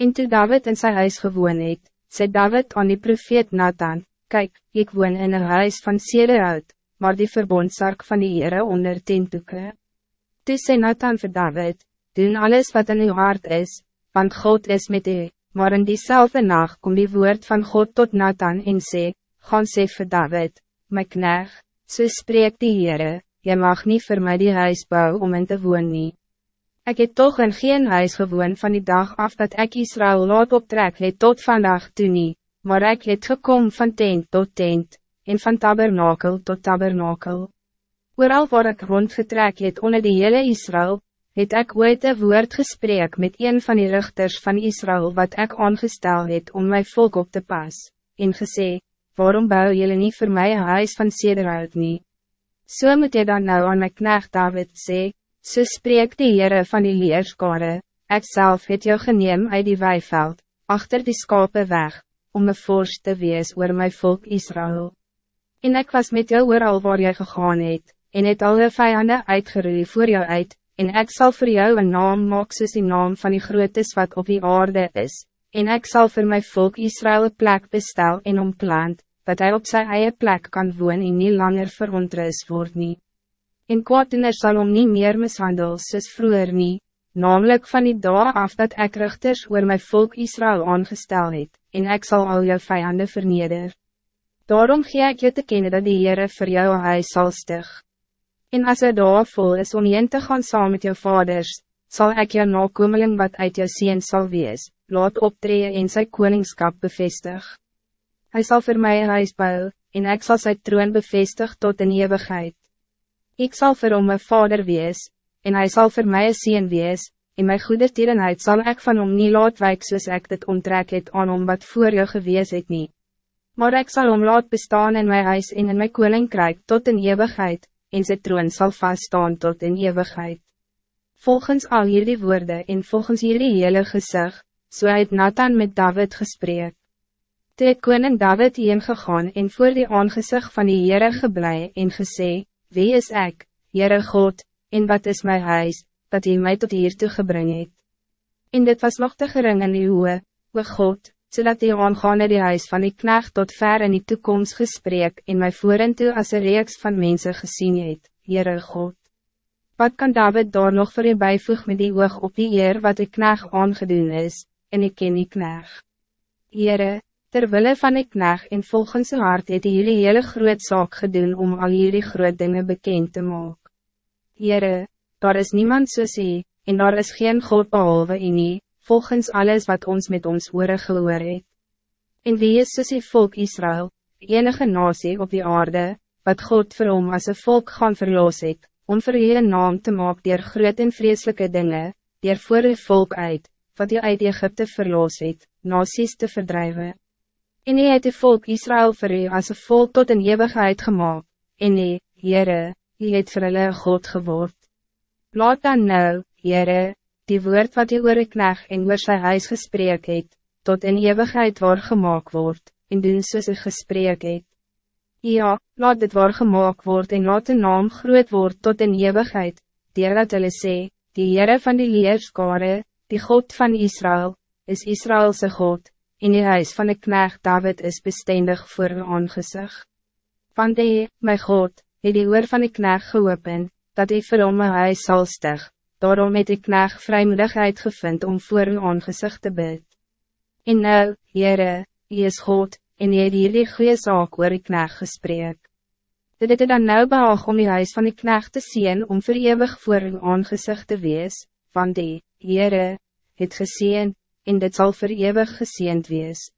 En toe David in zijn huis gewoon het, sê David aan die profeet Nathan, Kijk, ik woon in een huis van uit, maar die verbondsark van die Heere onder tentdoeke. Toe sê Nathan vir David, Doen alles wat in uw hart is, want God is met u, maar in diezelfde nacht kom die woord van God tot Nathan en sê, Gaan sê vir David, my knecht, so spreek die Heere, jy mag niet voor mij die huis bou om in te woon nie. Ek het toch in geen huis gewoon van die dag af dat ik Israël laat optrek het tot vandaag toe nie, maar ik het gekom van tent tot tent, en van tabernakel tot tabernakel. Ooral waar ik rondgetrek het onder die hele Israël, het ik ooit een woord gesprek met een van die richters van Israël wat ik aangestel het om mijn volk op te pas, en gesê, waarom bouw jullie niet voor mij een huis van sederhout niet? So moet jy dan nou aan my knecht David sê, so spreek die Heere van die leerskare, ek self het jou geneem uit die weiveld, achter die skape weg, om een vorst te wees oor my volk Israël. En ik was met jou al waar jy gegaan het, en het alle vijanden uitgeroei voor jou uit, en ik zal voor jou een naam maak soos die naam van die grootes wat op die aarde is, en ik zal voor mijn volk Israël een plek bestel en omplant, dat hij op zijn eigen plek kan woon en niet langer verontrust word nie. En kwaaddoener sal om niet meer mishandel soos vroeger nie, namelijk van die dag af dat ik richters oor my volk Israël aangestel het, en ik zal al jou vijanden verneder. Daarom gee ik je te kennen dat die Heere voor jou huis sal stig. En as er daar vol is om je te gaan saam met jou vaders, zal ik jou nakomeling wat uit jou zien zal wees, laat optreden en sy koningskap bevestig. Hij zal voor mij een huis bouwen, en ik zal zijn troon bevestigen tot een eeuwigheid. Ik zal voor hom mijn vader wees, en hij zal voor mij een zien wees, en mijn goede tierenheid zal ik van hom niet laat wijk soos ek dit onttrek het aan hom wat voor jou gewees het nie. Maar ik zal hom laat bestaan in mijn huis en in mijn koninkrijk tot een eeuwigheid, en zijn troon zal vaststaan tot een eeuwigheid. Volgens al jullie woorden en volgens jullie hele gezicht, zo so het Nathan met David gesprek. Toe het koning David heen gegaan en voor die aangezicht van die Heere geblei en gesê, Wie is ik, Heere God, en wat is mijn huis, dat hij mij tot hier toe gebring het? En dit was nog te gering in die hoë, o God, zodat die aangaande die huis van die knecht tot ver in die toekomst gesprek en my voeren toe as een reeks van mensen gezien het, Heere God. Wat kan David daar nog voor je bijvoeg met die oog op die eer wat die knecht aangedoen is, en ik ken die knecht? Heere, Terwille van ik knecht en volgens zijn hart het jullie hele groot zaak gedoen om al jullie groot dingen bekend te maken. Jere, daar is niemand soos hy, en daar is geen God behalve u nie, volgens alles wat ons met ons oore gehoor het. En wie is soos die volk Israël, enige nasie op die aarde, wat God vir hom as een volk gaan verloos het, om vir u naam te maken dier groot en vreselijke dingen, dier voor uw volk uit, wat u uit Egypte verloos het, nasies te verdrijven. En hy het die volk Israël vir u as een volk tot een eeuwigheid gemaakt. En hy, Heere, hy het vir hulle God geword. Laat dan nou, Heere, die woord wat hy oor knag en oor sy huis gesprek het, tot een eeuwigheid waar gemaakt word, en doen soos hy gesprek het. Ja, laat dit waar gemaakt word en laat de naam groot word tot een eeuwigheid, dier dat hulle sê, die Heere van die leerskare, die God van Israël, is Israëlse God, en die huis van de knecht David is bestendig voor uw aangezicht. Want die, my God, het die oor van die knecht geopen, dat hy vir hom een huis sal stig, daarom het die knecht vrijmoedigheid gevind om voor uw aangezicht te bid. En nou, Heere, hy is God, en hy het hier die goeie zaak oor die knecht gesprek. Dit het dan nou behaag om die huis van die knecht te zien om vir eeuwig voor uw aangezicht te wees, van die, Heere, het gezien, en dit zal voor eeuwig geseend wees.